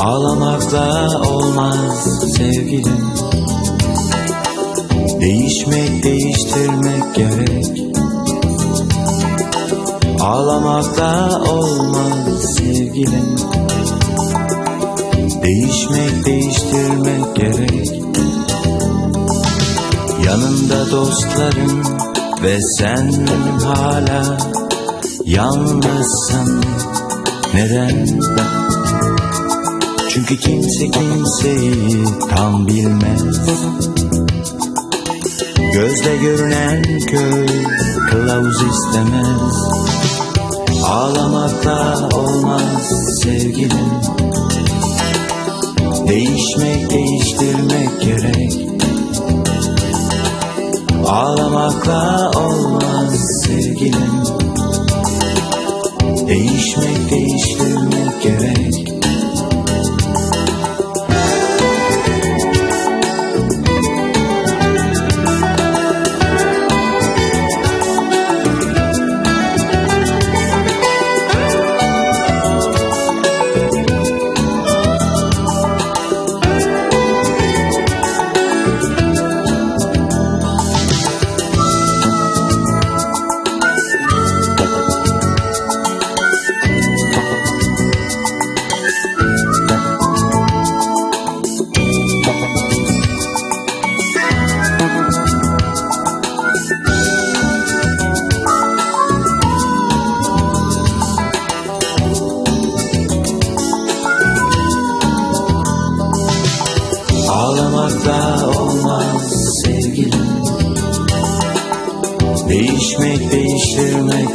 Ağlamakla olmaz sevgilim. Değişmek değiştirmek gerek. Ağlamakla olmaz sevgilim. Değişmek değiştirmek gerek. Yanında dostların ve sen hala yalnızsın. Neden? Çünkü kimse kimseyi tam bilmez. Gözle görünen köy kılavuz istemez. Ağlamakla olmaz sevgilim. Değişmek değiştirmek gerek. Ağlamakla olmaz sevgilim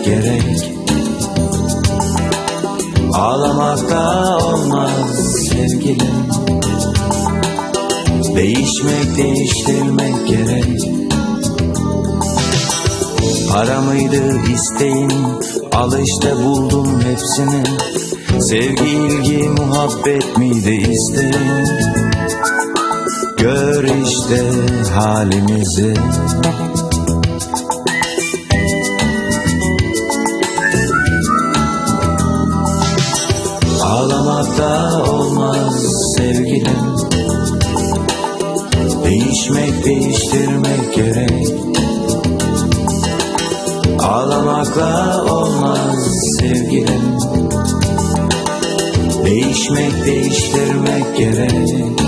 gerek. Ağlamakla olmaz sevgilim. Değişmek değiştirmek gerek. Para mıydı isteğin? Al işte buldum hepsini. Sevgi, ilgi, muhabbet miydi isteğin? Gör işte halimizi Ağlamakta olmaz sevgilim. Değişmek değiştirmek gerek. Ağlamakla olmaz sevgilim. Değişmek değiştirmek gerek